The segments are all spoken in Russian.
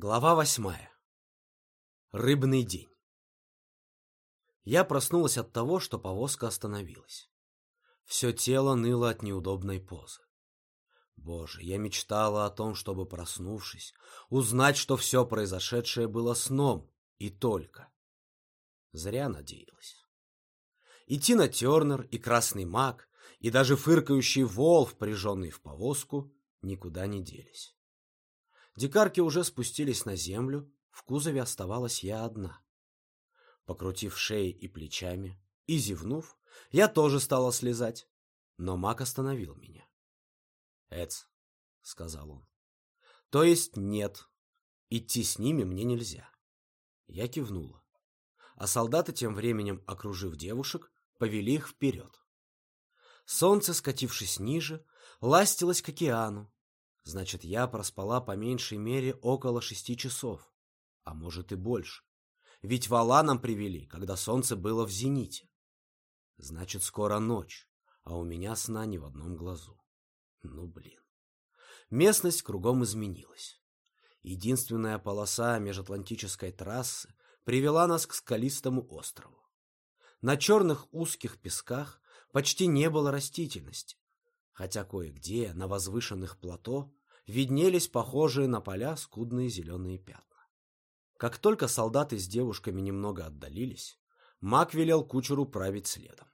Глава восьмая. Рыбный день. Я проснулась от того, что повозка остановилась. Все тело ныло от неудобной позы. Боже, я мечтала о том, чтобы, проснувшись, узнать, что все произошедшее было сном, и только. Зря надеялась. И Тина Тернер, и Красный Маг, и даже фыркающий вол, впряженный в повозку, никуда не делись. Дикарки уже спустились на землю, в кузове оставалась я одна. Покрутив шеей и плечами и зевнув, я тоже стала слезать, но маг остановил меня. «Эц», — сказал он, — «то есть нет, идти с ними мне нельзя». Я кивнула, а солдаты тем временем, окружив девушек, повели их вперед. Солнце, скатившись ниже, ластилось к океану, Значит, я проспала по меньшей мере около шести часов, а может и больше. Ведь вала нам привели, когда солнце было в зените. Значит, скоро ночь, а у меня сна ни в одном глазу. Ну, блин. Местность кругом изменилась. Единственная полоса межатлантической трассы привела нас к скалистому острову. На черных узких песках почти не было растительности, хотя кое-где на возвышенных плато виднелись похожие на поля скудные зеленые пятна. Как только солдаты с девушками немного отдалились, маг велел кучеру править следом.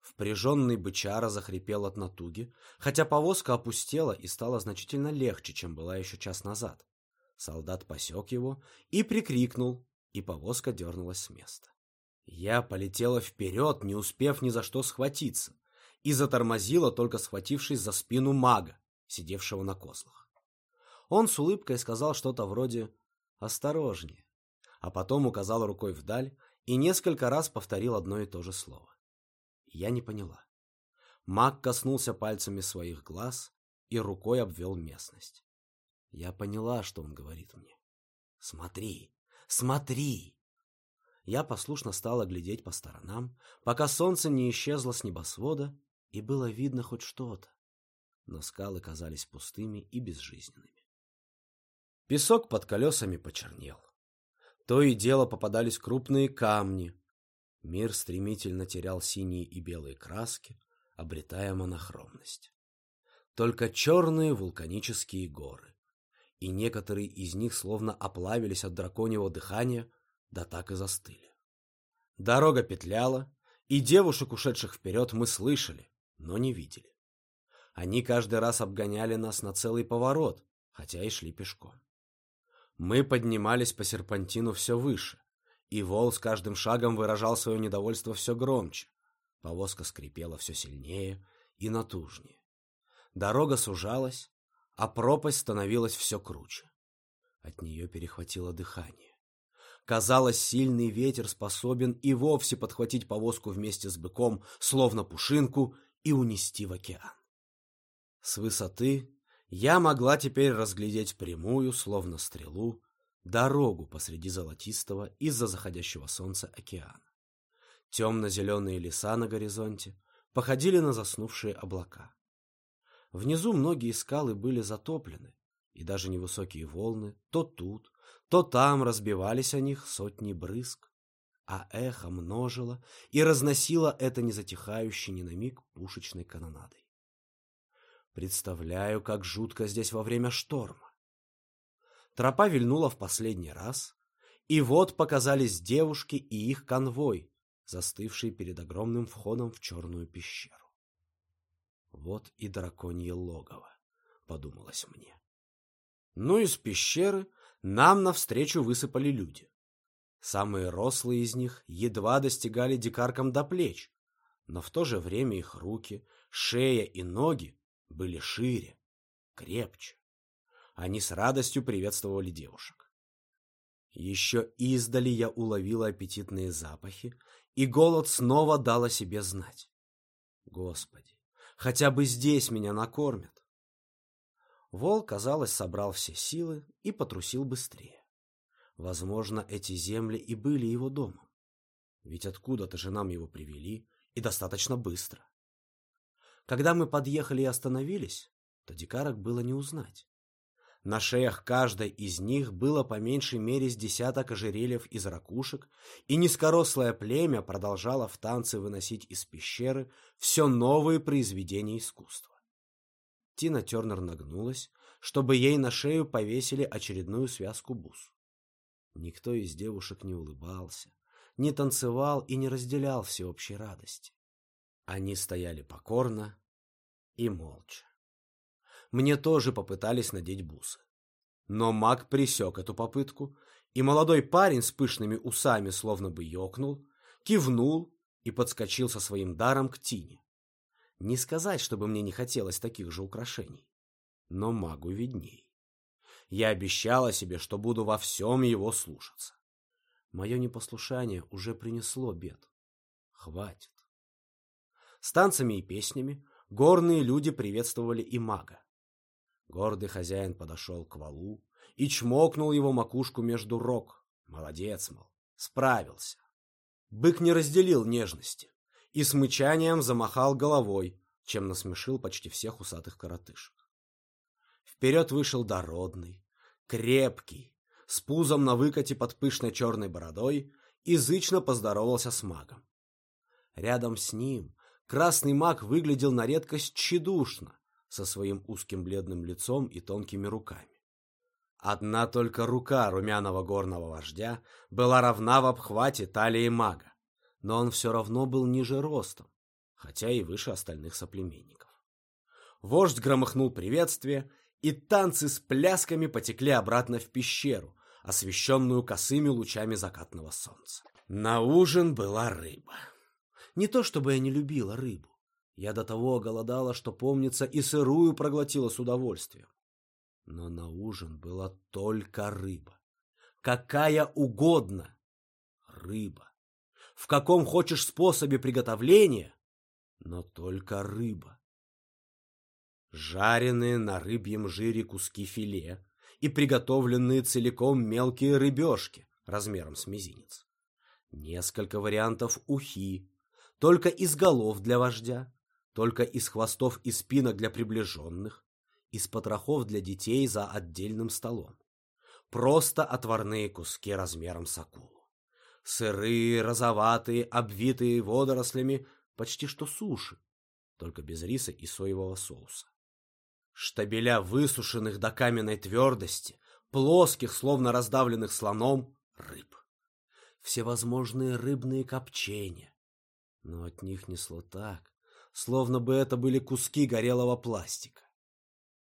Впряженный бычара захрипел от натуги, хотя повозка опустела и стала значительно легче, чем была еще час назад. Солдат посек его и прикрикнул, и повозка дернулась с места. Я полетела вперед, не успев ни за что схватиться, и затормозила, только схватившись за спину мага, сидевшего на козлах. Он с улыбкой сказал что-то вроде «осторожнее», а потом указал рукой вдаль и несколько раз повторил одно и то же слово. Я не поняла. Маг коснулся пальцами своих глаз и рукой обвел местность. Я поняла, что он говорит мне. «Смотри, смотри!» Я послушно стала глядеть по сторонам, пока солнце не исчезло с небосвода, и было видно хоть что-то но скалы казались пустыми и безжизненными. Песок под колесами почернел. То и дело попадались крупные камни. Мир стремительно терял синие и белые краски, обретая монохромность. Только черные вулканические горы, и некоторые из них словно оплавились от драконьего дыхания, да так и застыли. Дорога петляла, и девушек, ушедших вперед, мы слышали, но не видели. Они каждый раз обгоняли нас на целый поворот, хотя и шли пешком. Мы поднимались по серпантину все выше, и вол с каждым шагом выражал свое недовольство все громче. Повозка скрипела все сильнее и натужнее. Дорога сужалась, а пропасть становилась все круче. От нее перехватило дыхание. Казалось, сильный ветер способен и вовсе подхватить повозку вместе с быком, словно пушинку, и унести в океан. С высоты я могла теперь разглядеть прямую, словно стрелу, дорогу посреди золотистого из-за заходящего солнца океана. Темно-зеленые леса на горизонте походили на заснувшие облака. Внизу многие скалы были затоплены, и даже невысокие волны то тут, то там разбивались о них сотни брызг, а эхо множило и разносило это незатихающей ни на миг пушечной канонадой. Представляю, как жутко здесь во время шторма. Тропа вильнула в последний раз, и вот показались девушки и их конвой, застывшие перед огромным входом в черную пещеру. Вот и драконье логово, подумалось мне. Ну, из пещеры нам навстречу высыпали люди. Самые рослые из них едва достигали дикаркам до плеч, но в то же время их руки, шея и ноги были шире, крепче. Они с радостью приветствовали девушек. Еще издали я уловила аппетитные запахи, и голод снова дал о себе знать. Господи, хотя бы здесь меня накормят. Волк, казалось, собрал все силы и потрусил быстрее. Возможно, эти земли и были его домом. Ведь откуда-то же нам его привели, и достаточно быстро. Когда мы подъехали и остановились, то дикарок было не узнать. На шеях каждой из них было по меньшей мере с десяток ожерельев из ракушек, и низкорослое племя продолжало в танце выносить из пещеры все новые произведения искусства. Тина Тернер нагнулась, чтобы ей на шею повесили очередную связку бус. Никто из девушек не улыбался, не танцевал и не разделял всеобщей радости. Они стояли покорно и молча. Мне тоже попытались надеть бусы. Но маг присек эту попытку, и молодой парень с пышными усами словно бы ёкнул, кивнул и подскочил со своим даром к Тине. Не сказать, чтобы мне не хотелось таких же украшений, но магу видней. Я обещала себе, что буду во всем его слушаться. Мое непослушание уже принесло бед. Хватит. С танцами и песнями горные люди приветствовали и мага. Гордый хозяин подошел к валу и чмокнул его макушку между рог. Молодец, мол, справился. Бык не разделил нежности и с мычанием замахал головой, чем насмешил почти всех усатых коротышек. Вперед вышел дородный, крепкий, с пузом на выкате под пышной черной бородой, язычно поздоровался с магом. Рядом с ним красный маг выглядел на редкость тщедушно, со своим узким бледным лицом и тонкими руками. Одна только рука румяного горного вождя была равна в обхвате талии мага, но он все равно был ниже ростом, хотя и выше остальных соплеменников. Вождь громыхнул приветствие, и танцы с плясками потекли обратно в пещеру, освещенную косыми лучами закатного солнца. На ужин была рыба. Не то чтобы я не любила рыбу. Я до того оголодала, что, помнится, и сырую проглотила с удовольствием. Но на ужин была только рыба. Какая угодно рыба. В каком хочешь способе приготовления, но только рыба. Жареные на рыбьем жире куски филе, и приготовленные целиком мелкие рыбешки размером с мизинец. Несколько вариантов ухи, только из голов для вождя, только из хвостов и спинок для приближенных, из потрохов для детей за отдельным столом. Просто отварные куски размером с акулу. Сырые, розоватые, обвитые водорослями, почти что суши, только без риса и соевого соуса штабеля высушенных до каменной твердости, плоских, словно раздавленных слоном, рыб. Всевозможные рыбные копчения. Но от них несло так, словно бы это были куски горелого пластика.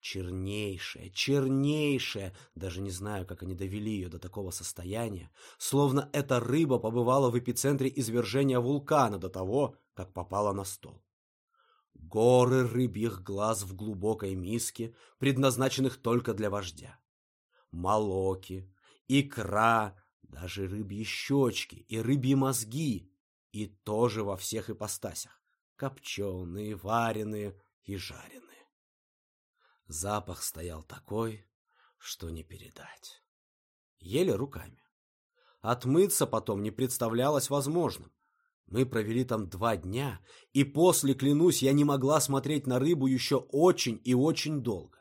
Чернейшая, чернейшая, даже не знаю, как они довели ее до такого состояния, словно эта рыба побывала в эпицентре извержения вулкана до того, как попала на стол. Горы рыбьих глаз в глубокой миске, предназначенных только для вождя. Молоки, икра, даже рыбьи щечки и рыбьи мозги, и тоже во всех ипостасях, копченые, вареные и жареные. Запах стоял такой, что не передать. Ели руками. Отмыться потом не представлялось возможным. Мы провели там два дня, и после, клянусь, я не могла смотреть на рыбу еще очень и очень долго.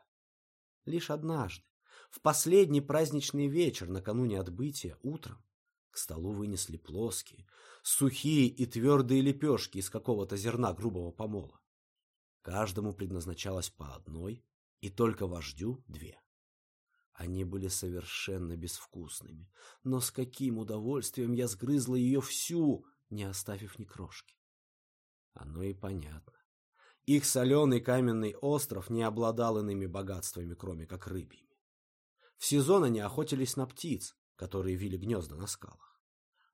Лишь однажды, в последний праздничный вечер накануне отбытия, утром, к столу вынесли плоские, сухие и твердые лепешки из какого-то зерна грубого помола. Каждому предназначалось по одной, и только вождю две. Они были совершенно безвкусными, но с каким удовольствием я сгрызла ее всю, не оставив ни крошки. Оно и понятно. Их соленый каменный остров не обладал иными богатствами, кроме как рыбьими. В сезон они охотились на птиц, которые вили гнезда на скалах.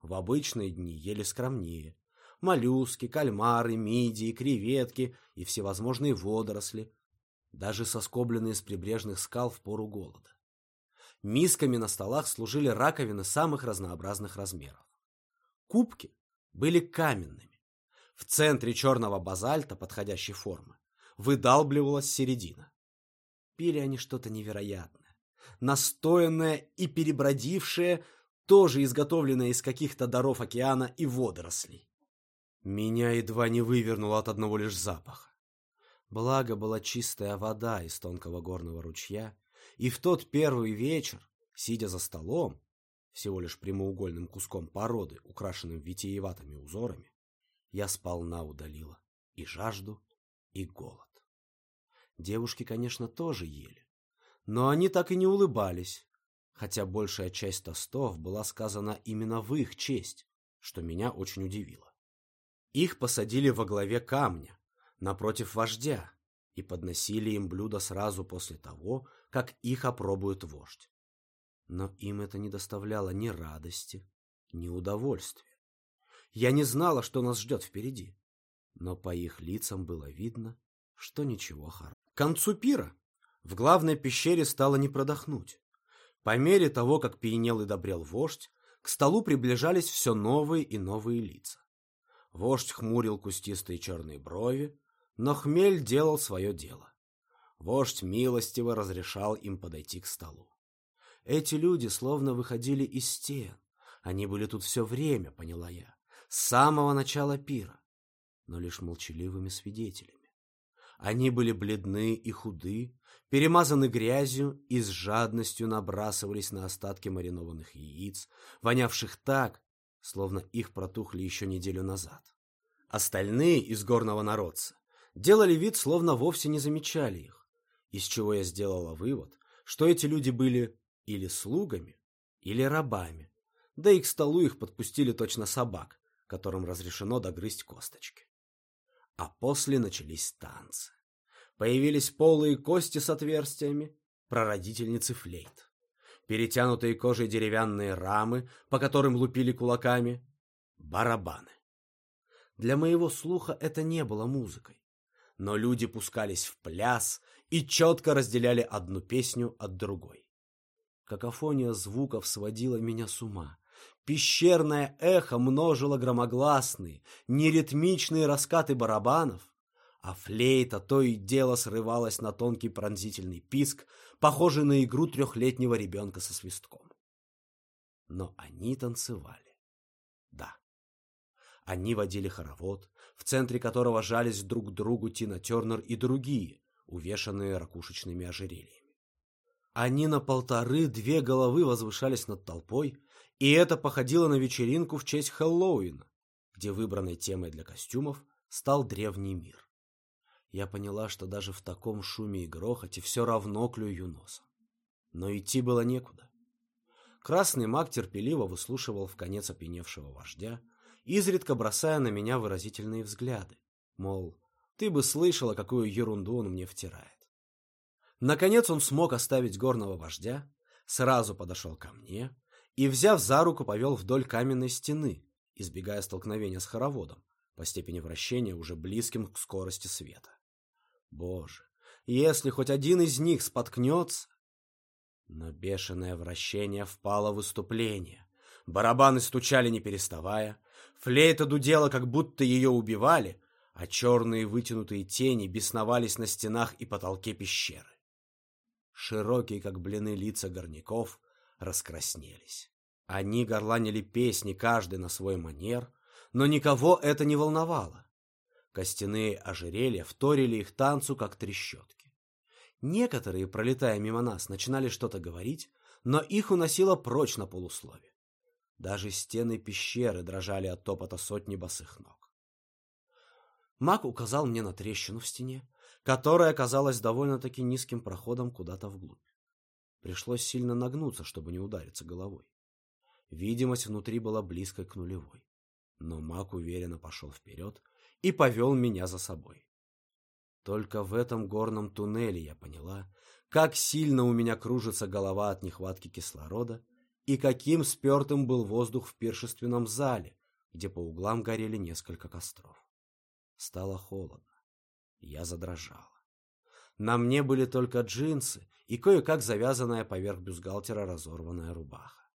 В обычные дни ели скромнее. Моллюски, кальмары, мидии, креветки и всевозможные водоросли, даже соскобленные с прибрежных скал в пору голода. Мисками на столах служили раковины самых разнообразных размеров. Кубки были каменными. В центре черного базальта подходящей формы выдалбливалась середина. Пили они что-то невероятное, настоянное и перебродившее, тоже изготовленное из каких-то даров океана и водорослей. Меня едва не вывернуло от одного лишь запаха. Благо была чистая вода из тонкого горного ручья, И в тот первый вечер, сидя за столом, всего лишь прямоугольным куском породы, украшенным витиеватыми узорами, я сполна удалила и жажду, и голод. Девушки, конечно, тоже ели, но они так и не улыбались, хотя большая часть тостов была сказана именно в их честь, что меня очень удивило. Их посадили во главе камня, напротив вождя, и подносили им блюда сразу после того, как их опробует вождь. Но им это не доставляло ни радости, ни удовольствия. Я не знала, что нас ждет впереди, но по их лицам было видно, что ничего хорошего. К концу пира в главной пещере стало не продохнуть. По мере того, как пьянел и добрел вождь, к столу приближались все новые и новые лица. Вождь хмурил кустистые черные брови, но хмель делал свое дело. Вождь милостиво разрешал им подойти к столу. Эти люди словно выходили из стен. Они были тут все время, поняла я, с самого начала пира, но лишь молчаливыми свидетелями. Они были бледны и худы, перемазаны грязью и с жадностью набрасывались на остатки маринованных яиц, вонявших так, словно их протухли еще неделю назад. Остальные из горного народца делали вид, словно вовсе не замечали их, из чего я сделала вывод, что эти люди были или слугами, или рабами, да и к столу их подпустили точно собак, которым разрешено догрызть косточки. А после начались танцы. Появились полые кости с отверстиями, прародительницы флейт. Перетянутые кожей деревянные рамы, по которым лупили кулаками, барабаны. Для моего слуха это не было музыкой, но люди пускались в пляс и четко разделяли одну песню от другой. Какофония звуков сводила меня с ума. Пещерное эхо множило громогласные, неритмичные раскаты барабанов, а флейта то и дело срывалась на тонкий пронзительный писк, похожий на игру трехлетнего ребенка со свистком. Но они танцевали. Да. Они водили хоровод, в центре которого жались друг к другу Тина Тернер и другие, увешанные ракушечными ожерельями. Они на полторы-две головы возвышались над толпой, и это походило на вечеринку в честь Хэллоуина, где выбранной темой для костюмов стал древний мир. Я поняла, что даже в таком шуме и грохоте все равно клюю носом. Но идти было некуда. Красный маг терпеливо выслушивал в конец опьяневшего вождя, изредка бросая на меня выразительные взгляды, мол, ты бы слышала, какую ерунду он мне втирает. Наконец он смог оставить горного вождя, сразу подошел ко мне, и, взяв за руку, повел вдоль каменной стены, избегая столкновения с хороводом, по степени вращения уже близким к скорости света. Боже, если хоть один из них споткнется... Но бешеное вращение впало в выступление. Барабаны стучали не переставая, флейта дудела, как будто ее убивали, а черные вытянутые тени бесновались на стенах и потолке пещеры. Широкие, как блины, лица горняков — раскраснелись. Они горланили песни, каждый на свой манер, но никого это не волновало. Костяные ожерелья вторили их танцу, как трещотки. Некоторые, пролетая мимо нас, начинали что-то говорить, но их уносило прочь на полуслове. Даже стены пещеры дрожали от топота сотни босых ног. Мак указал мне на трещину в стене, которая оказалась довольно-таки низким проходом куда-то вглубь. Пришлось сильно нагнуться, чтобы не удариться головой. Видимость внутри была близкой к нулевой. Но маг уверенно пошел вперед и повел меня за собой. Только в этом горном туннеле я поняла, как сильно у меня кружится голова от нехватки кислорода и каким спертым был воздух в пиршественном зале, где по углам горели несколько костров. Стало холодно. Я задрожала. На мне были только джинсы и кое-как завязанная поверх бюстгальтера разорванная рубаха.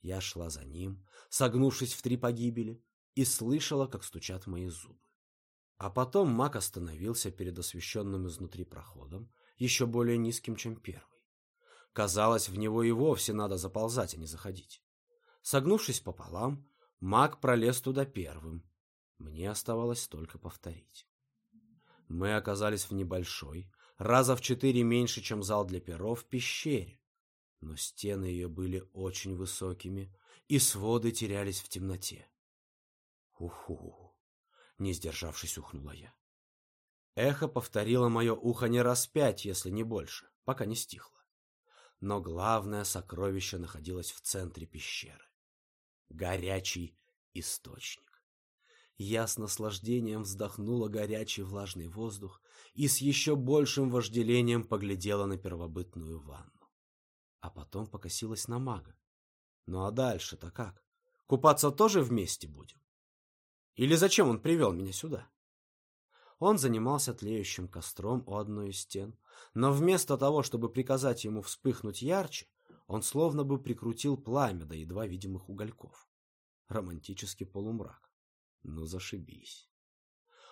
Я шла за ним, согнувшись в три погибели, и слышала, как стучат мои зубы. А потом маг остановился перед освещенным изнутри проходом, еще более низким, чем первый. Казалось, в него и вовсе надо заползать, а не заходить. Согнувшись пополам, маг пролез туда первым. Мне оставалось только повторить. Мы оказались в небольшой, раза в четыре меньше, чем зал для перов пещере. Но стены ее были очень высокими, и своды терялись в темноте. Уху! Не сдержавшись, ухнула я. Эхо повторило мое ухо не раз пять, если не больше, пока не стихло. Но главное сокровище находилось в центре пещеры. Горячий источник. Я с наслаждением вздохнула горячий влажный воздух и с еще большим вожделением поглядела на первобытную ванну. А потом покосилась на мага. Ну а дальше-то как? Купаться тоже вместе будем? Или зачем он привел меня сюда? Он занимался тлеющим костром у одной из стен, но вместо того, чтобы приказать ему вспыхнуть ярче, он словно бы прикрутил пламя до едва видимых угольков. Романтический полумрак. Ну, зашибись.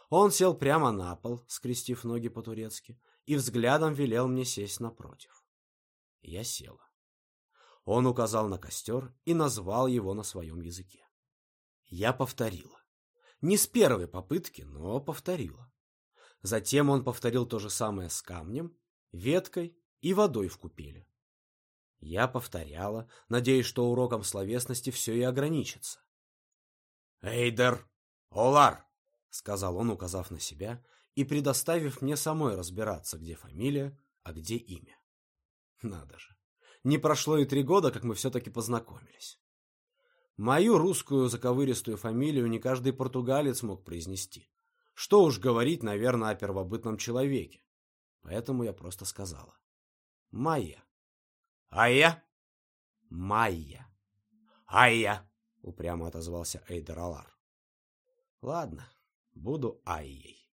Он сел прямо на пол, скрестив ноги по-турецки, и взглядом велел мне сесть напротив. Я села. Он указал на костер и назвал его на своем языке. Я повторила. Не с первой попытки, но повторила. Затем он повторил то же самое с камнем, веткой и водой в купеле. Я повторяла, надеясь, что уроком словесности все и ограничится. «Эйдер! Олар!» — сказал он, указав на себя и предоставив мне самой разбираться, где фамилия, а где имя. Надо же. Не прошло и три года, как мы все-таки познакомились. Мою русскую заковыристую фамилию не каждый португалец мог произнести. Что уж говорить, наверное, о первобытном человеке. Поэтому я просто сказала. Майя. А я? Майя. А я? Упрямо отозвался Эйдер Алар. Ладно, буду Айей.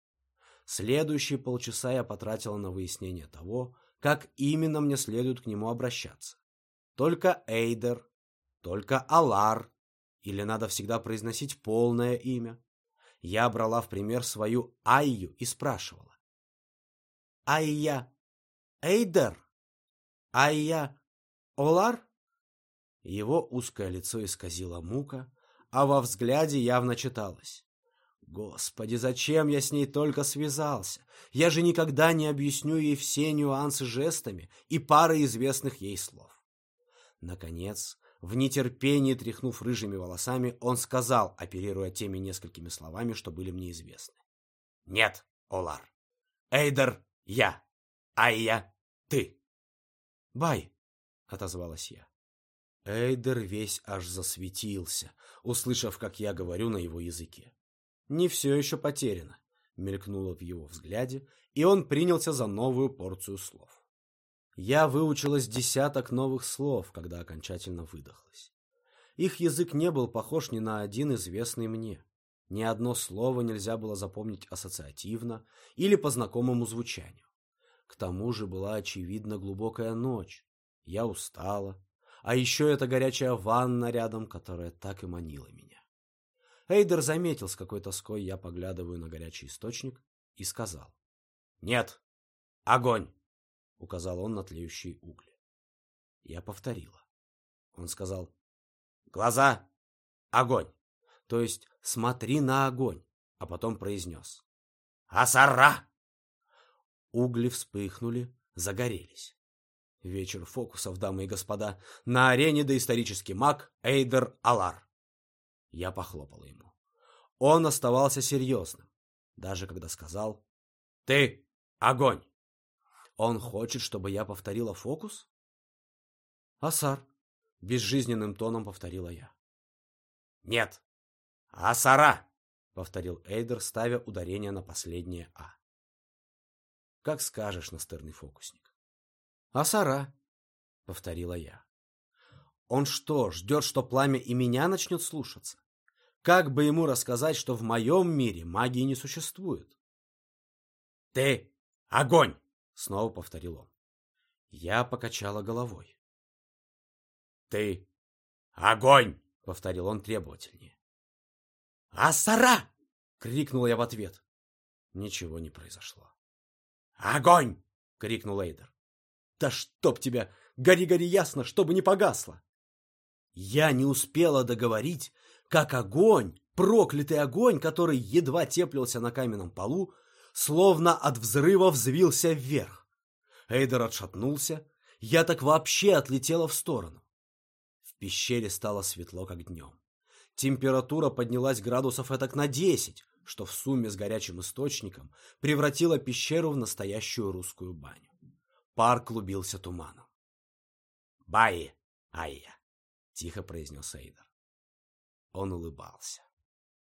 Следующие полчаса я потратила на выяснение того, как именно мне следует к нему обращаться. Только Эйдер, только Алар, или надо всегда произносить полное имя. Я брала в пример свою Айю и спрашивала. «Айя Эйдер? Айя Олар?» Его узкое лицо исказило мука, а во взгляде явно читалось. Господи, зачем я с ней только связался? Я же никогда не объясню ей все нюансы жестами и парой известных ей слов. Наконец, в нетерпении, тряхнув рыжими волосами, он сказал, оперируя теми несколькими словами, что были мне известны. «Нет, Олар. Эйдер — я, а я — ты». «Бай», — отозвалась я. Эйдер весь аж засветился, услышав, как я говорю на его языке. «Не все еще потеряно», — мелькнуло в его взгляде, и он принялся за новую порцию слов. Я выучилась десяток новых слов, когда окончательно выдохлась. Их язык не был похож ни на один известный мне. Ни одно слово нельзя было запомнить ассоциативно или по знакомому звучанию. К тому же была очевидна глубокая ночь. Я устала. А еще эта горячая ванна рядом, которая так и манила меня. Эйдер заметил, с какой тоской я поглядываю на горячий источник, и сказал. «Нет, огонь!» указал он на тлеющие угли. Я повторила. Он сказал «Глаза! Огонь!» То есть «Смотри на огонь!» А потом произнес «Асара!» Угли вспыхнули, загорелись. Вечер фокусов, дамы и господа, на арене доисторический маг Эйдер Алар. Я похлопала ему. Он оставался серьезным, даже когда сказал «Ты огонь!» Он хочет, чтобы я повторила фокус? Асар, безжизненным тоном повторила я. Нет, Асара, повторил Эйдер, ставя ударение на последнее А. Как скажешь, настырный фокусник. Асара, повторила я. Он что, ждет, что пламя и меня начнет слушаться? Как бы ему рассказать, что в моем мире магии не существует? Ты — огонь! — снова повторил он. Я покачала головой. «Ты огонь!» — повторил он требовательнее. «Асара!» — крикнул я в ответ. Ничего не произошло. «Огонь!» — крикнул Эйдер. «Да чтоб тебя! Гори-гори ясно, чтобы не погасло!» Я не успела договорить, как огонь, проклятый огонь, который едва теплился на каменном полу, словно от взрыва взвился вверх. Эйдер отшатнулся. Я так вообще отлетела в сторону. В пещере стало светло, как днем. Температура поднялась градусов этак на десять, что в сумме с горячим источником превратило пещеру в настоящую русскую баню. Пар клубился туманом. «Баи, айя!» — тихо произнес Эйдер. Он улыбался.